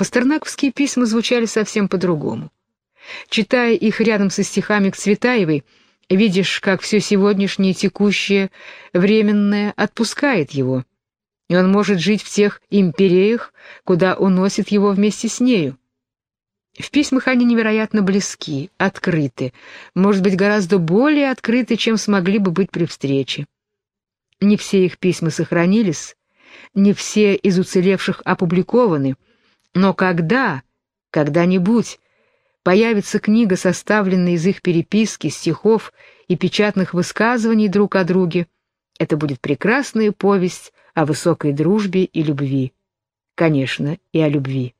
Пастернаковские письма звучали совсем по-другому. Читая их рядом со стихами к Цветаевой, видишь, как все сегодняшнее текущее, временное отпускает его, и он может жить в тех империях, куда уносит его вместе с нею. В письмах они невероятно близки, открыты, может быть, гораздо более открыты, чем смогли бы быть при встрече. Не все их письма сохранились, не все из уцелевших опубликованы, но когда, когда-нибудь, появится книга, составленная из их переписки, стихов и печатных высказываний друг о друге, это будет прекрасная повесть о высокой дружбе и любви. Конечно, и о любви.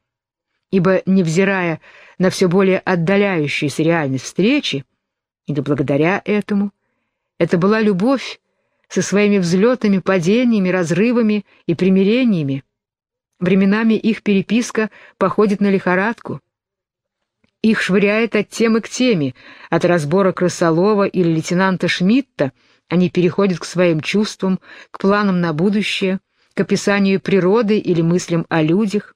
Ибо, невзирая на все более отдаляющуюся реальность встречи, и да благодаря этому, это была любовь со своими взлетами, падениями, разрывами и примирениями. Временами их переписка походит на лихорадку. Их швыряет от темы к теме, от разбора Крысолова или лейтенанта Шмидта они переходят к своим чувствам, к планам на будущее, к описанию природы или мыслям о людях.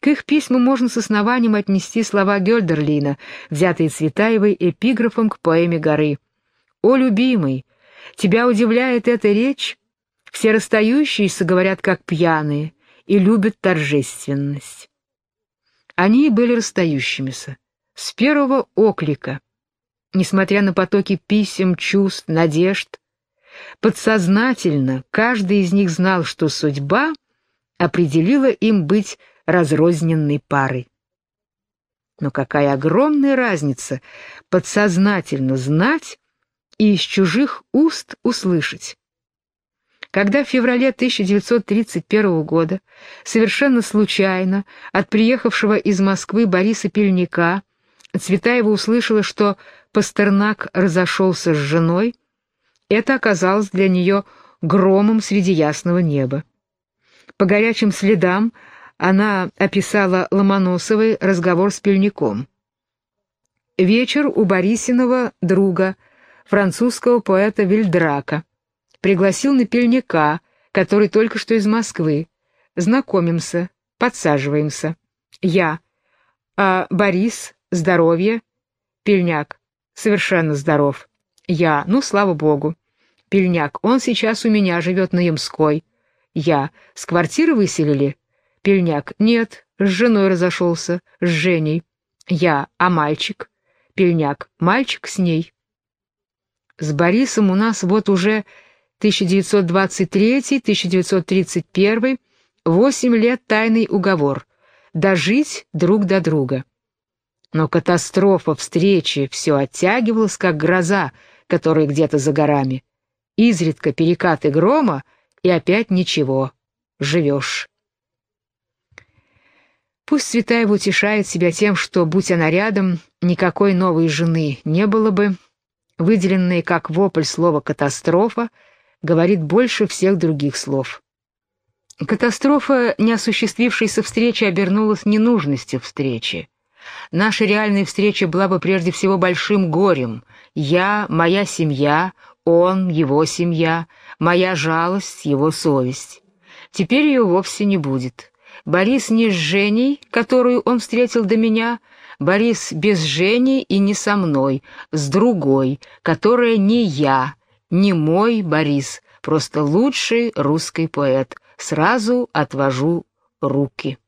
К их письму можно с основанием отнести слова Гёльдерлина, взятые Цветаевой эпиграфом к поэме «Горы». «О, любимый, тебя удивляет эта речь? Все расстающиеся говорят как пьяные и любят торжественность». Они были расстающимися. С первого оклика. Несмотря на потоки писем, чувств, надежд, подсознательно каждый из них знал, что судьба определила им быть разрозненной парой. Но какая огромная разница подсознательно знать и из чужих уст услышать. Когда в феврале 1931 года совершенно случайно от приехавшего из Москвы Бориса Пельника Цветаева услышала, что Пастернак разошелся с женой, это оказалось для нее громом среди ясного неба. По горячим следам она описала Ломоносовой разговор с Пельником. Вечер у Борисиного друга, французского поэта Вильдрака — Пригласил на пельника, который только что из Москвы. Знакомимся, подсаживаемся. Я. А Борис, здоровье? Пельняк. Совершенно здоров. Я. Ну, слава богу. Пельняк. Он сейчас у меня живет на Ямской. Я. С квартиры выселили? Пельняк. Нет, с женой разошелся, с Женей. Я. А мальчик? Пельняк. Мальчик с ней. С Борисом у нас вот уже 1923-1931, восемь лет тайный уговор, дожить друг до друга. Но катастрофа встречи все оттягивалась, как гроза, которая где-то за горами. Изредка перекаты грома, и опять ничего. Живешь. Пусть Цветаева утешает себя тем, что, будь она рядом, никакой новой жены не было бы. Выделенное как вопль слово «катастрофа» говорит больше всех других слов. Катастрофа неосуществившейся встречи обернулась ненужностью встречи. Наша реальная встреча была бы прежде всего большим горем. Я, моя семья, он, его семья, моя жалость, его совесть. Теперь ее вовсе не будет. Борис не с Женей, которую он встретил до меня, Борис без Жени и не со мной, с другой, которая не я, не мой Борис, просто лучший русский поэт. Сразу отвожу руки.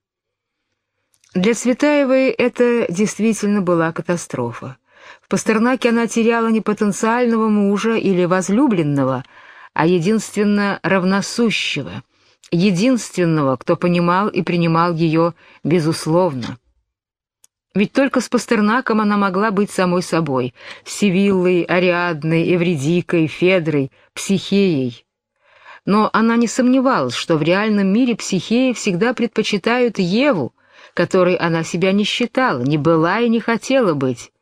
Для Цветаевой это действительно была катастрофа. В Пастернаке она теряла не потенциального мужа или возлюбленного, а единственно равносущего, единственного, кто понимал и принимал ее безусловно. Ведь только с Пастернаком она могла быть самой собой, Сивиллой, Ариадной, Эвредикой, Федрой, Психеей. Но она не сомневалась, что в реальном мире психеи всегда предпочитают Еву, которой она себя не считала, не была и не хотела быть.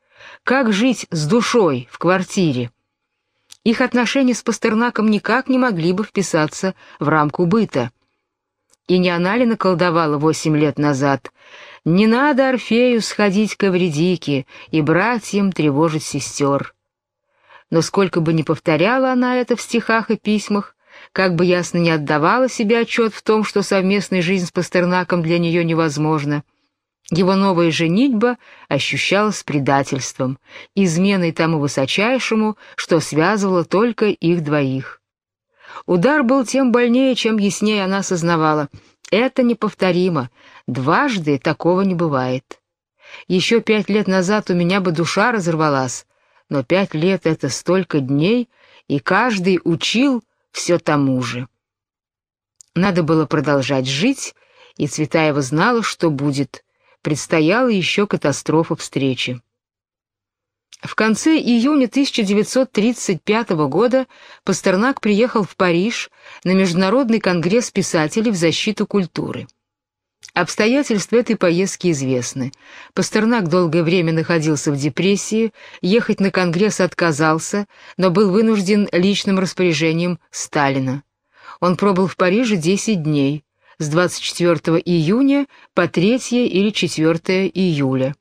Как жить с душой в квартире? Их отношения с Пастернаком никак не могли бы вписаться в рамку быта. И не она ли наколдовала восемь лет назад — не надо Орфею сходить к Эвредике и братьям тревожить сестер. Но сколько бы ни повторяла она это в стихах и письмах, как бы ясно не отдавала себе отчет в том, что совместная жизнь с Пастернаком для нее невозможна. Его новая женитьба ощущалась предательством, изменой тому высочайшему, что связывало только их двоих. Удар был тем больнее, чем яснее она сознавала. Это неповторимо, дважды такого не бывает. Еще пять лет назад у меня бы душа разорвалась, но пять лет — это столько дней, и каждый учил все тому же. Надо было продолжать жить, и Цветаева знала, что будет. Предстояла еще катастрофа встречи. В конце июня 1935 года Пастернак приехал в Париж на Международный конгресс писателей в защиту культуры. Обстоятельства этой поездки известны. Пастернак долгое время находился в депрессии, ехать на конгресс отказался, но был вынужден личным распоряжением Сталина. Он пробыл в Париже 10 дней, с 24 июня по 3 или 4 июля.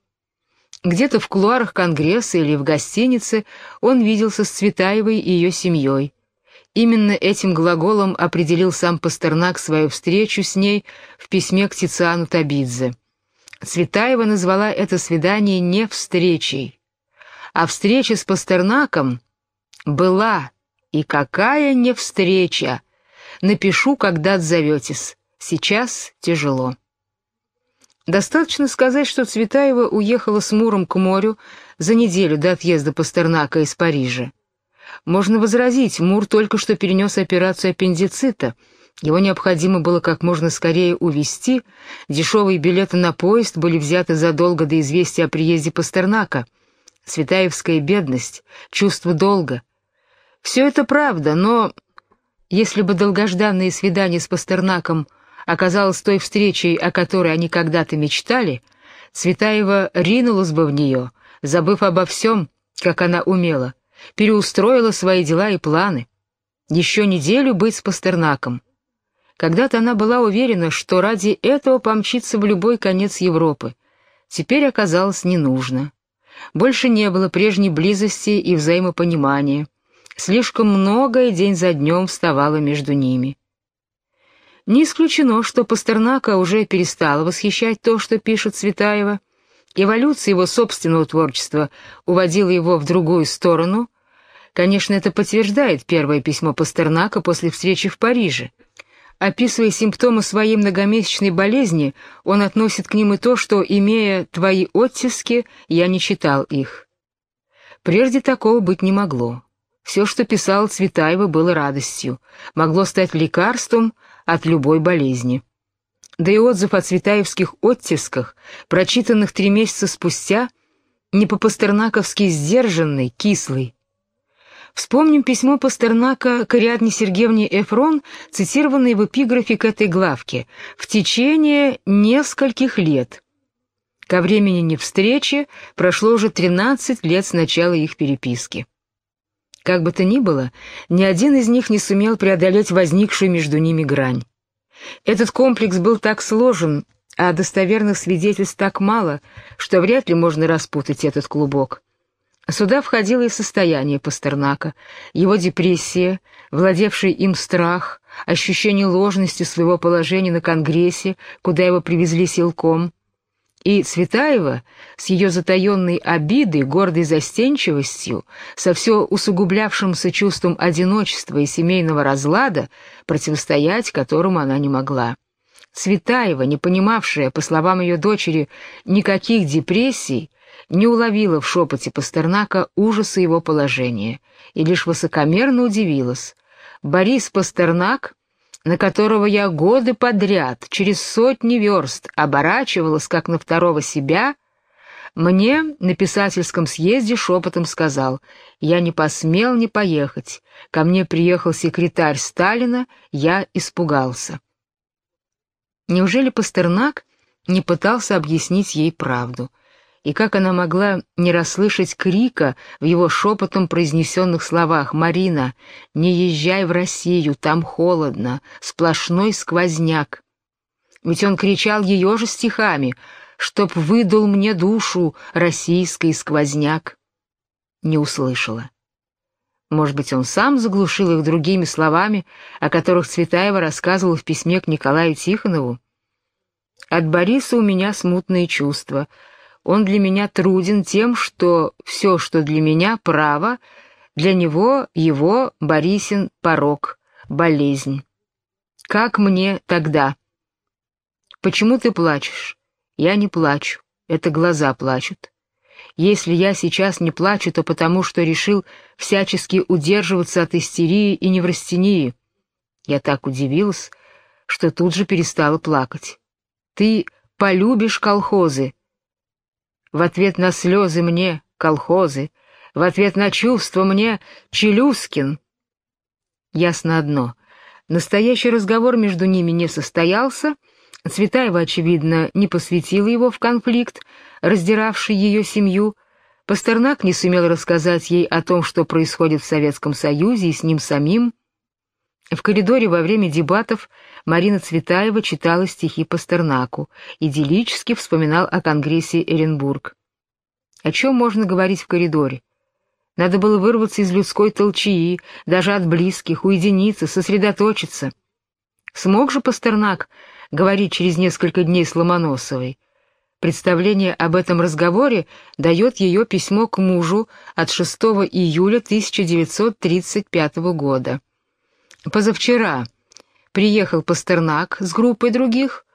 Где-то в кулуарах Конгресса или в гостинице он виделся с Цветаевой и ее семьей. Именно этим глаголом определил сам Пастернак свою встречу с ней в письме к Тициану Табидзе. Цветаева назвала это свидание не встречей, а встреча с Пастернаком была, и какая не встреча. Напишу, когда отзоветесь. Сейчас тяжело. Достаточно сказать, что Цветаева уехала с Муром к морю за неделю до отъезда Пастернака из Парижа. Можно возразить, Мур только что перенес операцию аппендицита. Его необходимо было как можно скорее увезти. Дешевые билеты на поезд были взяты задолго до известия о приезде Пастернака. Светаевская бедность, чувство долга. Все это правда, но если бы долгожданное свидание с Пастернаком оказалось той встречей, о которой они когда-то мечтали, Цветаева ринулась бы в нее, забыв обо всем, как она умела — переустроила свои дела и планы. Еще неделю быть с Пастернаком. Когда-то она была уверена, что ради этого помчится в любой конец Европы. Теперь оказалось не нужно. Больше не было прежней близости и взаимопонимания. Слишком многое день за днем вставало между ними. Не исключено, что Пастернака уже перестала восхищать то, что пишет Цветаева. Эволюция его собственного творчества уводила его в другую сторону, Конечно, это подтверждает первое письмо Пастернака после встречи в Париже. Описывая симптомы своей многомесячной болезни, он относит к ним и то, что, имея твои оттиски, я не читал их. Прежде такого быть не могло. Все, что писал Цветаева, было радостью, могло стать лекарством от любой болезни. Да и отзыв о цветаевских оттисках, прочитанных три месяца спустя, не по-пастернаковски сдержанный, кислый, Вспомним письмо Пастернака к Ариадне Сергеевне Эфрон, цитированное в эпиграфе к этой главке, в течение нескольких лет. Ко времени встречи прошло уже 13 лет с начала их переписки. Как бы то ни было, ни один из них не сумел преодолеть возникшую между ними грань. Этот комплекс был так сложен, а достоверных свидетельств так мало, что вряд ли можно распутать этот клубок. Сюда входило и состояние Пастернака, его депрессия, владевший им страх, ощущение ложности своего положения на Конгрессе, куда его привезли силком, и Цветаева с ее затаенной обидой, гордой застенчивостью, со все усугублявшимся чувством одиночества и семейного разлада, противостоять которому она не могла. Цветаева, не понимавшая, по словам ее дочери, никаких депрессий, не уловила в шепоте Пастернака ужаса его положения и лишь высокомерно удивилась. Борис Пастернак, на которого я годы подряд, через сотни верст, оборачивалась, как на второго себя, мне на писательском съезде шепотом сказал, я не посмел не поехать, ко мне приехал секретарь Сталина, я испугался. Неужели Пастернак не пытался объяснить ей правду — и как она могла не расслышать крика в его шепотом произнесенных словах «Марина, не езжай в Россию, там холодно, сплошной сквозняк». Ведь он кричал ее же стихами «Чтоб выдал мне душу российский сквозняк». Не услышала. Может быть, он сам заглушил их другими словами, о которых Цветаева рассказывала в письме к Николаю Тихонову? От Бориса у меня смутные чувства. Он для меня труден тем, что все, что для меня право, для него его Борисин порог, болезнь. Как мне тогда? Почему ты плачешь? Я не плачу, это глаза плачут. Если я сейчас не плачу, то потому, что решил всячески удерживаться от истерии и неврастении. Я так удивилась, что тут же перестала плакать. Ты полюбишь колхозы. В ответ на слезы мне колхозы, в ответ на чувства мне Челюскин. Ясно одно. Настоящий разговор между ними не состоялся, Цветаева, очевидно, не посвятила его в конфликт, раздиравший ее семью. Пастернак не сумел рассказать ей о том, что происходит в Советском Союзе и с ним самим. В коридоре во время дебатов Марина Цветаева читала стихи Пастернаку, идиллически вспоминал о Конгрессе Эренбург. О чем можно говорить в коридоре? Надо было вырваться из людской толчии, даже от близких, уединиться, сосредоточиться. Смог же Пастернак говорить через несколько дней с Ломоносовой? Представление об этом разговоре дает ее письмо к мужу от 6 июля 1935 года. Позавчера приехал Пастернак с группой других,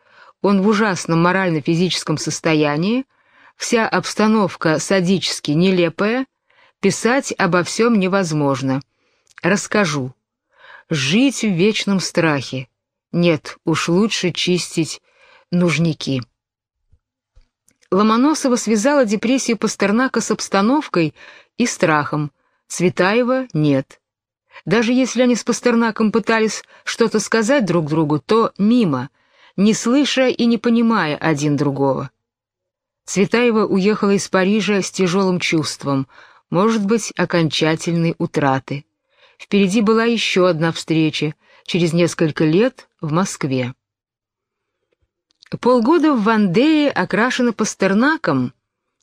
он в ужасном морально-физическом состоянии, вся обстановка садически нелепая, писать обо всем невозможно. Расскажу. Жить в вечном страхе. Нет, уж лучше чистить нужники. Ломоносова связала депрессию Пастернака с обстановкой и страхом, Цветаева — нет. Даже если они с Пастернаком пытались что-то сказать друг другу, то мимо, не слыша и не понимая один другого. Цветаева уехала из Парижа с тяжелым чувством, может быть, окончательной утраты. Впереди была еще одна встреча, через несколько лет в Москве. Полгода в Вандее окрашена Пастернаком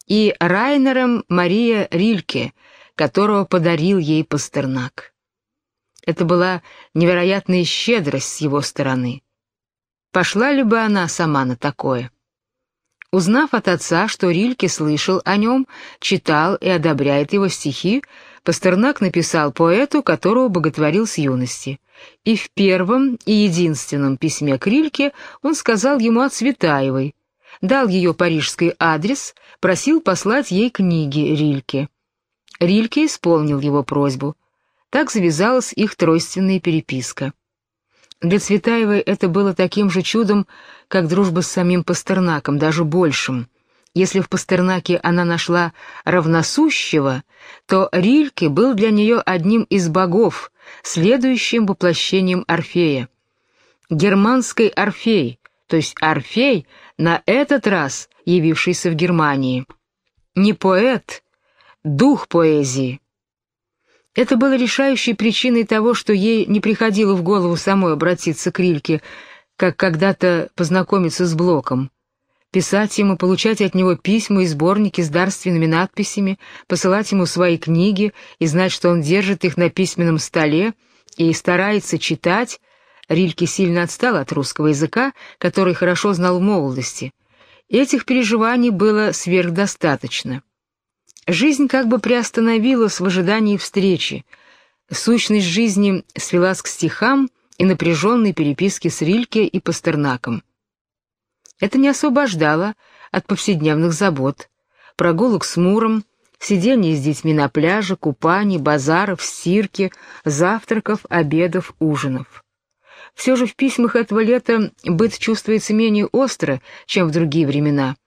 и Райнером Мария Рильке, которого подарил ей Пастернак. Это была невероятная щедрость с его стороны. Пошла ли бы она сама на такое? Узнав от отца, что Рильке слышал о нем, читал и одобряет его стихи, Пастернак написал поэту, которого боготворил с юности. И в первом и единственном письме к Рильке он сказал ему о Цветаевой, дал ее парижский адрес, просил послать ей книги Рильке. Рильке исполнил его просьбу. Так завязалась их тройственная переписка. Для Цветаевой это было таким же чудом, как дружба с самим Пастернаком, даже большим. Если в Пастернаке она нашла равносущего, то Рильке был для нее одним из богов, следующим воплощением Орфея. Германский Орфей, то есть Орфей, на этот раз явившийся в Германии. Не поэт, дух поэзии. Это было решающей причиной того, что ей не приходило в голову самой обратиться к Рильке, как когда-то познакомиться с Блоком. Писать ему, получать от него письма и сборники с дарственными надписями, посылать ему свои книги и знать, что он держит их на письменном столе и старается читать, Рильке сильно отстал от русского языка, который хорошо знал в молодости. Этих переживаний было сверхдостаточно. Жизнь как бы приостановилась в ожидании встречи. Сущность жизни свелась к стихам и напряженной переписке с Рильке и Пастернаком. Это не освобождало от повседневных забот, прогулок с Муром, сидения с детьми на пляже, купаний, базаров, стирки, завтраков, обедов, ужинов. Все же в письмах этого лета быт чувствуется менее остро, чем в другие времена —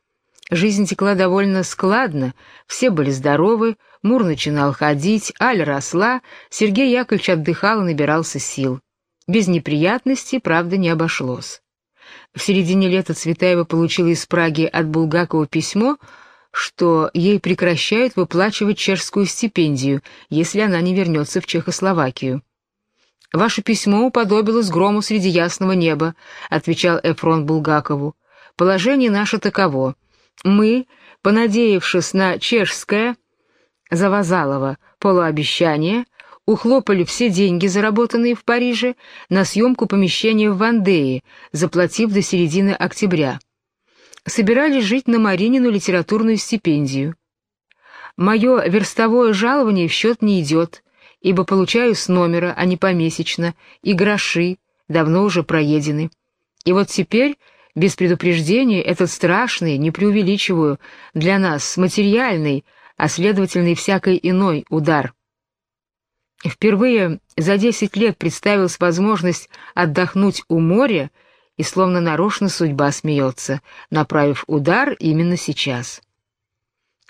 Жизнь текла довольно складно, все были здоровы, Мур начинал ходить, Аль росла, Сергей Яковлевич отдыхал и набирался сил. Без неприятностей, правда, не обошлось. В середине лета Цветаева получила из Праги от Булгакова письмо, что ей прекращают выплачивать чешскую стипендию, если она не вернется в Чехословакию. «Ваше письмо уподобилось грому среди ясного неба», — отвечал Эфрон Булгакову. «Положение наше таково. Мы, понадеявшись на чешское, Завазалова, полуобещание, ухлопали все деньги, заработанные в Париже, на съемку помещения в Вандее, заплатив до середины октября. Собирались жить на Маринину литературную стипендию. Мое верстовое жалование в счет не идет, ибо получаю с номера, а не помесячно, и гроши давно уже проедены. И вот теперь, без предупреждения, этот страшный, не преувеличиваю, для нас материальный, а следовательно и всякой иной удар. Впервые за десять лет представилась возможность отдохнуть у моря, и словно нарочно судьба смеется, направив удар именно сейчас.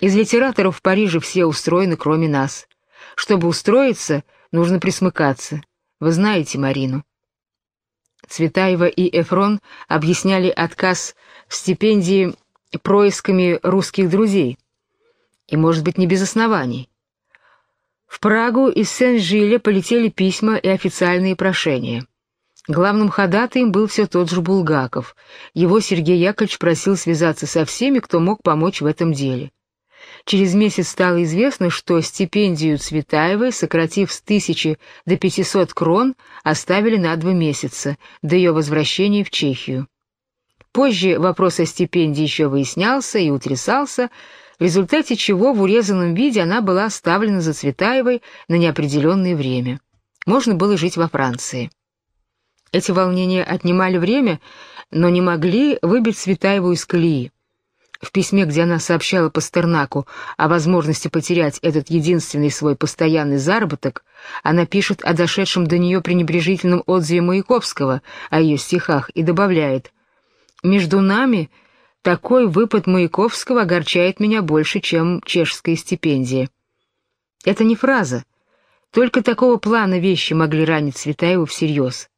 Из литераторов в Париже все устроены, кроме нас. Чтобы устроиться, нужно присмыкаться. Вы знаете Марину. Цветаева и Эфрон объясняли отказ в стипендии происками русских друзей. И, может быть, не без оснований. В Прагу из Сен-Жиля полетели письма и официальные прошения. Главным ходатаем был все тот же Булгаков. Его Сергей Яковлевич просил связаться со всеми, кто мог помочь в этом деле. Через месяц стало известно, что стипендию Цветаевой, сократив с тысячи до 500 крон, оставили на два месяца, до ее возвращения в Чехию. Позже вопрос о стипендии еще выяснялся и утрясался, в результате чего в урезанном виде она была оставлена за Цветаевой на неопределенное время. Можно было жить во Франции. Эти волнения отнимали время, но не могли выбить Цветаеву из колеи. В письме, где она сообщала Пастернаку о возможности потерять этот единственный свой постоянный заработок, она пишет о дошедшем до нее пренебрежительном отзыве Маяковского о ее стихах и добавляет «Между нами такой выпад Маяковского огорчает меня больше, чем чешская стипендия». Это не фраза. Только такого плана вещи могли ранить Цветаеву всерьез.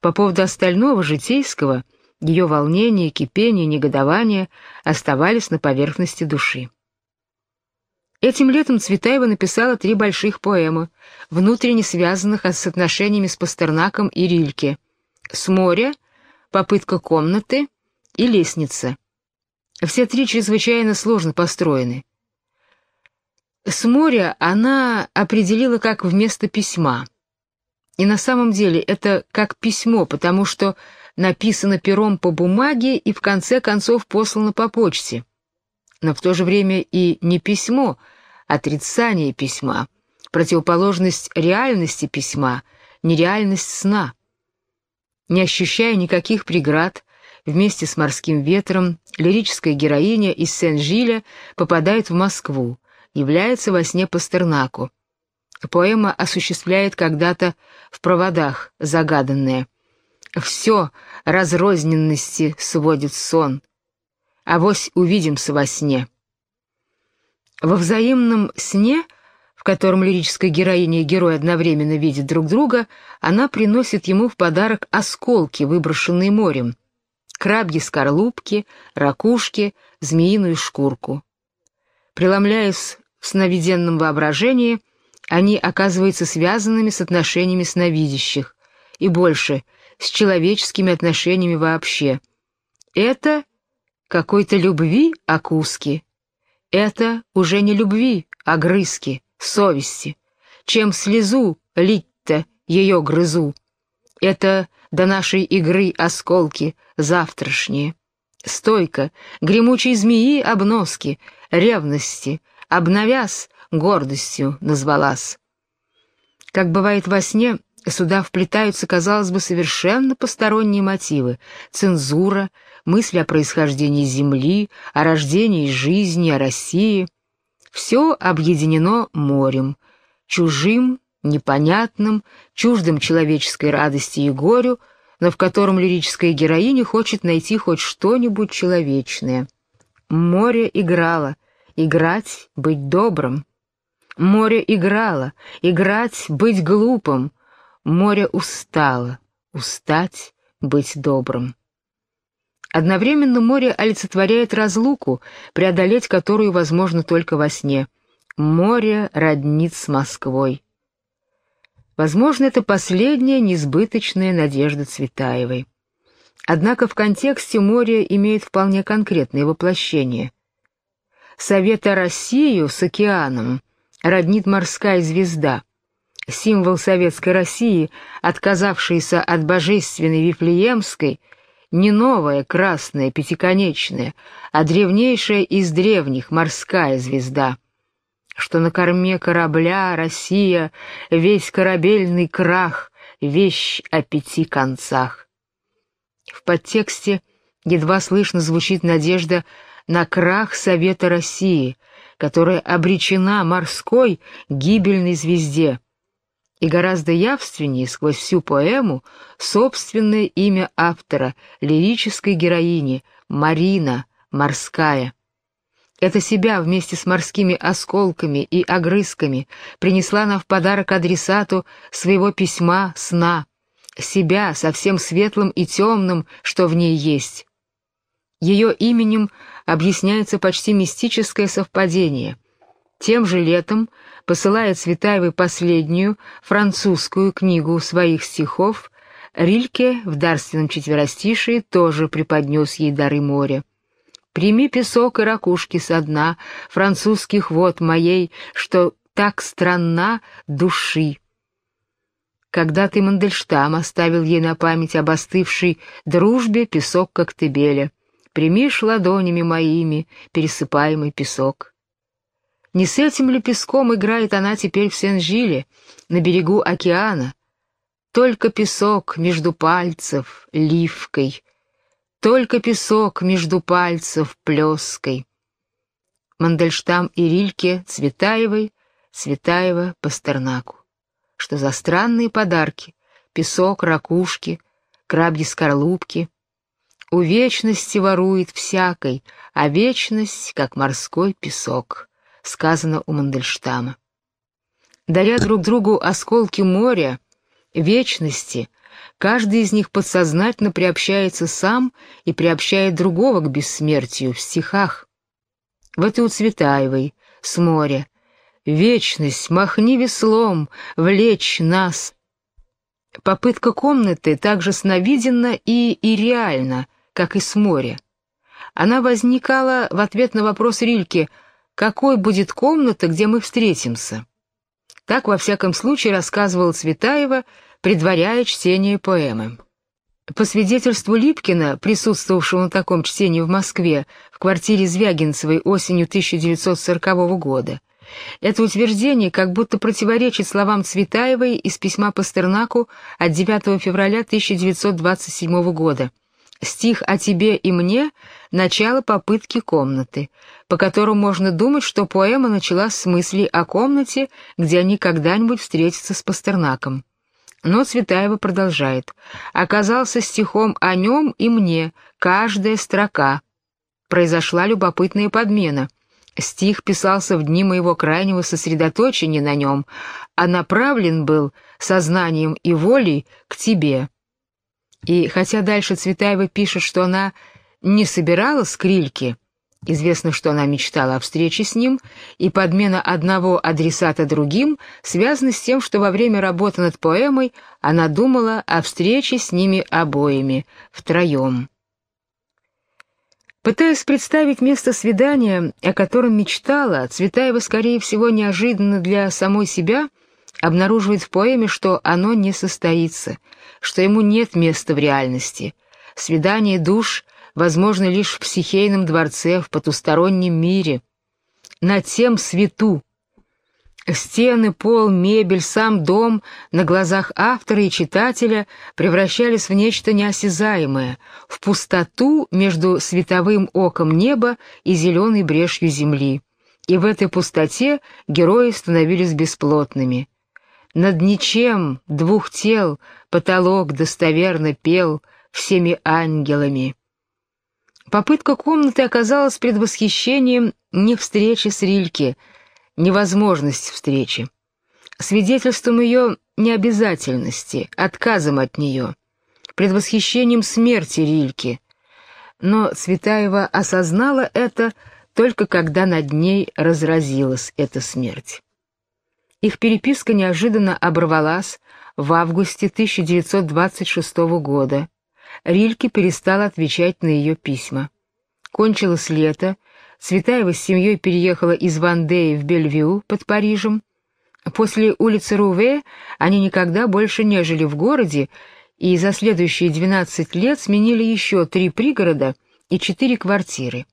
По поводу остального, житейского — ее волнение, кипение, негодование оставались на поверхности души. Этим летом Цветаева написала три больших поэмы, внутренне связанных с отношениями с Пастернаком и Рильке. «С моря», «Попытка комнаты» и «Лестница». Все три чрезвычайно сложно построены. С моря она определила как вместо письма. И на самом деле это как письмо, потому что написано пером по бумаге и в конце концов послано по почте. Но в то же время и не письмо, отрицание письма, противоположность реальности письма, нереальность сна. Не ощущая никаких преград, вместе с морским ветром лирическая героиня из Сен-Жиля попадает в Москву, является во сне Пастернаку. Поэма осуществляет когда-то в проводах загаданное. Все разрозненности сводит сон. Авось увидимся во сне. Во взаимном сне, в котором лирическая героиня и герой одновременно видят друг друга, она приносит ему в подарок осколки, выброшенные морем, крабьи скорлупки, ракушки, змеиную шкурку. Преломляясь в сновиденном воображении, они оказываются связанными с отношениями сновидящих, и больше — с человеческими отношениями вообще. Это какой-то любви окуски. Это уже не любви, а грызки, совести. Чем слезу лить-то ее грызу. Это до нашей игры осколки завтрашние. Стойка, гремучей змеи обноски, ревности, обновясь, гордостью назвалась. Как бывает во сне, Сюда вплетаются, казалось бы, совершенно посторонние мотивы. Цензура, мысли о происхождении Земли, о рождении жизни, о России. Все объединено морем, чужим, непонятным, чуждым человеческой радости и горю, но в котором лирическая героиня хочет найти хоть что-нибудь человечное. Море играло, играть — быть добрым. Море играло, играть — быть глупым — Море устало, устать, быть добрым. Одновременно море олицетворяет разлуку, преодолеть которую возможно только во сне. Море роднит с Москвой. Возможно, это последняя несбыточная надежда Цветаевой. Однако в контексте море имеет вполне конкретное воплощение. Совета Россию с океаном роднит морская звезда — символ советской России, отказавшийся от божественной Вифлеемской, не новая красная пятиконечная, а древнейшая из древних морская звезда, что на корме корабля Россия, весь корабельный крах, вещь о пяти концах. В подтексте едва слышно звучит надежда на крах Совета России, которая обречена морской гибельной звезде, и гораздо явственнее сквозь всю поэму собственное имя автора, лирической героини, Марина, морская. Это себя вместе с морскими осколками и огрызками принесла она в подарок адресату своего письма сна, себя со всем светлым и темным, что в ней есть. Ее именем объясняется почти мистическое совпадение. Тем же летом посылает Цветаевой последнюю французскую книгу своих стихов, Рильке в дарственном четверостишии тоже преподнес ей дары моря. «Прими песок и ракушки со дна французских вод моей, что так странна души». Когда ты Мандельштам оставил ей на память об остывшей дружбе песок Коктебеля, примишь ладонями моими пересыпаемый песок. Не с этим ли песком играет она теперь в Сен-Жиле, на берегу океана? Только песок между пальцев ливкой, только песок между пальцев плеской. Мандельштам и Рильке Цветаевой, Цветаева Пастернаку. Что за странные подарки? Песок, ракушки, крабьи скорлупки. У вечности ворует всякой, а вечность, как морской песок сказано у Мандельштама. Даря друг другу осколки моря, вечности, каждый из них подсознательно приобщается сам и приобщает другого к бессмертию в стихах. Вот и у Цветаевой, с моря. «Вечность, махни веслом, влечь нас». Попытка комнаты также сновиденна и, и реальна, как и с моря. Она возникала в ответ на вопрос Рильки — какой будет комната, где мы встретимся. Так, во всяком случае, рассказывала Цветаева, предваряя чтение поэмы. По свидетельству Липкина, присутствовавшего на таком чтении в Москве, в квартире Звягинцевой осенью 1940 года, это утверждение как будто противоречит словам Цветаевой из письма Пастернаку от 9 февраля 1927 года. Стих «О тебе и мне» — начало попытки комнаты, по которому можно думать, что поэма началась с мысли о комнате, где они когда-нибудь встретятся с Пастернаком. Но Цветаева продолжает. «Оказался стихом о нем и мне, каждая строка». Произошла любопытная подмена. Стих писался в дни моего крайнего сосредоточения на нем, а направлен был сознанием и волей к тебе. И хотя дальше Цветаева пишет, что она не собиралась к Рильке, известно, что она мечтала о встрече с ним, и подмена одного адресата другим связана с тем, что во время работы над поэмой она думала о встрече с ними обоими, втроем. Пытаясь представить место свидания, о котором мечтала, Цветаева, скорее всего, неожиданно для самой себя — обнаруживает в поэме, что оно не состоится, что ему нет места в реальности. Свидание душ возможно лишь в психейном дворце, в потустороннем мире. На тем свету. Стены, пол, мебель, сам дом на глазах автора и читателя превращались в нечто неосязаемое, в пустоту между световым оком неба и зеленой брешью земли. И в этой пустоте герои становились бесплотными. Над ничем двух тел потолок достоверно пел всеми ангелами. Попытка комнаты оказалась предвосхищением не встречи с Рильке, невозможность встречи, свидетельством ее необязательности, отказом от нее, предвосхищением смерти Рильки. Но Цветаева осознала это только когда над ней разразилась эта смерть. Их переписка неожиданно оборвалась в августе 1926 года. Рильке перестал отвечать на ее письма. Кончилось лето, Цветаева с семьей переехала из Вандеи в Бельвью под Парижем. После улицы Руве они никогда больше не жили в городе, и за следующие 12 лет сменили еще три пригорода и четыре квартиры.